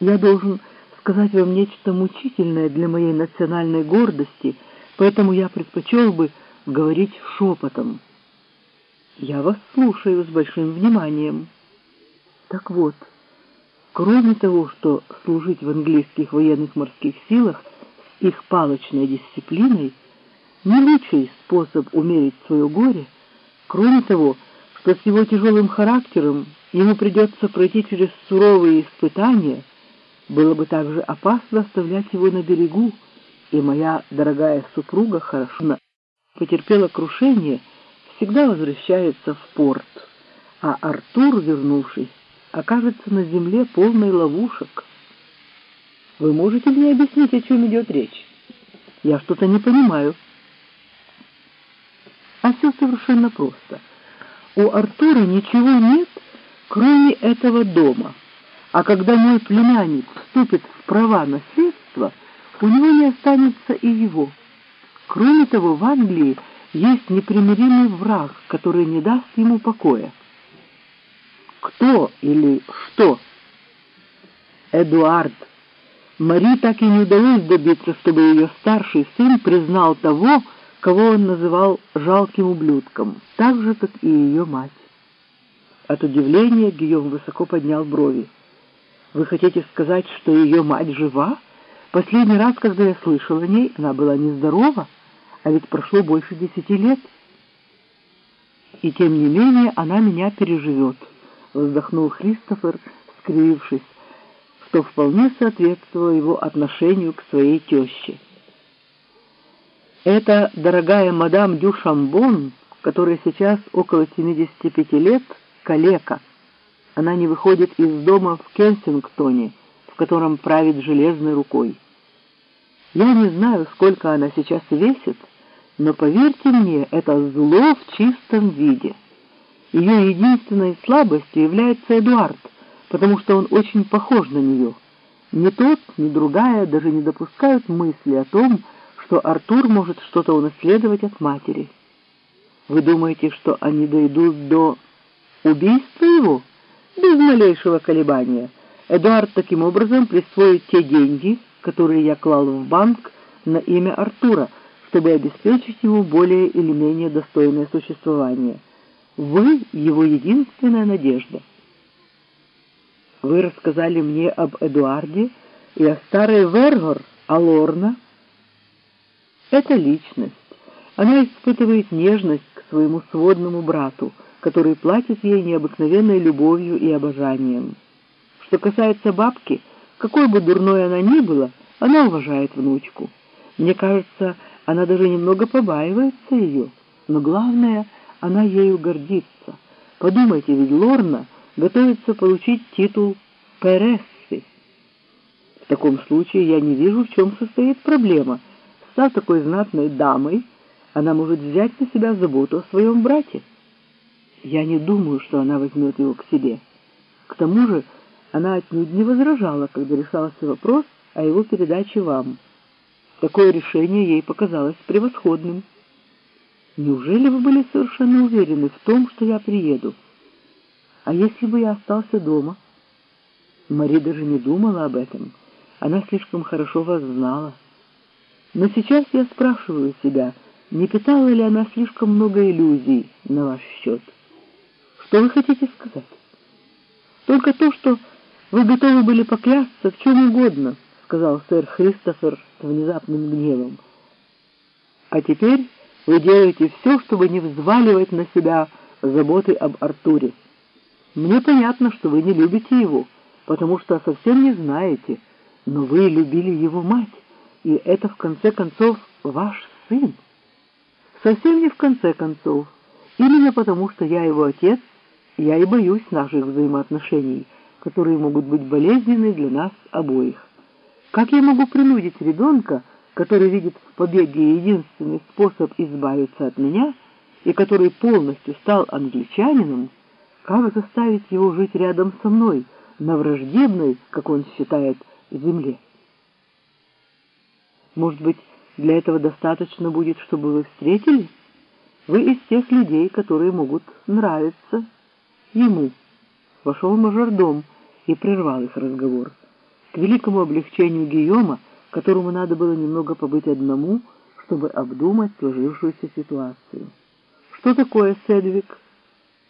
Я должен сказать вам нечто мучительное для моей национальной гордости, поэтому я предпочел бы говорить шепотом. Я вас слушаю с большим вниманием. Так вот, кроме того, что служить в английских военных морских силах с их палочной дисциплиной не лучший способ умерить свое горе, кроме того, что с его тяжелым характером ему придется пройти через суровые испытания, было бы также опасно оставлять его на берегу, и моя дорогая супруга хорошо потерпела крушение, всегда возвращается в порт, а Артур, вернувшись, окажется на земле полной ловушек. Вы можете мне объяснить, о чем идет речь? Я что-то не понимаю. А все совершенно просто. У Артура ничего нет, кроме этого дома. А когда мой племянник вступит в права наследства, у него не останется и его. Кроме того, в Англии есть непримиримый враг, который не даст ему покоя. Кто или что? Эдуард. Мари так и не удалось добиться, чтобы ее старший сын признал того, кого он называл жалким ублюдком, так же, как и ее мать. От удивления Гийом высоко поднял брови. «Вы хотите сказать, что ее мать жива? Последний раз, когда я слышал о ней, она была нездорова, а ведь прошло больше десяти лет. И тем не менее она меня переживет» вздохнул Христофер, скривившись, что вполне соответствовало его отношению к своей теще. Эта дорогая мадам Дю Шамбон, которая сейчас около 75 лет, калека. Она не выходит из дома в Кенсингтоне, в котором правит железной рукой. Я не знаю, сколько она сейчас весит, но поверьте мне, это зло в чистом виде. Ее единственной слабостью является Эдуард, потому что он очень похож на нее. Ни тот, ни другая даже не допускают мысли о том, что Артур может что-то унаследовать от матери. Вы думаете, что они дойдут до убийства его? Без малейшего колебания. Эдуард таким образом присвоит те деньги, которые я клал в банк на имя Артура, чтобы обеспечить ему более или менее достойное существование. Вы — его единственная надежда. Вы рассказали мне об Эдуарде и о старой Вергор, а Лорна. Это личность. Она испытывает нежность к своему сводному брату, который платит ей необыкновенной любовью и обожанием. Что касается бабки, какой бы дурной она ни была, она уважает внучку. Мне кажется, она даже немного побаивается ее. Но главное — она ею гордится. Подумайте, ведь Лорна готовится получить титул Перессы. В таком случае я не вижу, в чем состоит проблема. Став такой знатной дамой, она может взять на себя заботу о своем брате. Я не думаю, что она возьмет его к себе. К тому же она отнюдь не возражала, когда решался вопрос о его передаче вам. Такое решение ей показалось превосходным. Неужели вы были совершенно уверены в том, что я приеду? А если бы я остался дома? Мари даже не думала об этом. Она слишком хорошо вас знала. Но сейчас я спрашиваю себя, не питала ли она слишком много иллюзий на ваш счет? Что вы хотите сказать? Только то, что вы готовы были поклясться в чем угодно, сказал сэр Христофер с внезапным гневом. А теперь вы делаете все, чтобы не взваливать на себя заботы об Артуре. Мне понятно, что вы не любите его, потому что совсем не знаете, но вы любили его мать, и это, в конце концов, ваш сын. Совсем не в конце концов. Именно потому, что я его отец, я и боюсь наших взаимоотношений, которые могут быть болезненны для нас обоих. Как я могу принудить ребенка, который видит в побеге единственный способ избавиться от меня и который полностью стал англичанином, как заставить его жить рядом со мной, на враждебной, как он считает, земле? Может быть, для этого достаточно будет, чтобы вы встретились? Вы из тех людей, которые могут нравиться ему. Вошел мажордом и прервал их разговор. к великому облегчению Гийома, которому надо было немного побыть одному, чтобы обдумать сложившуюся ситуацию. «Что такое, Седвик?»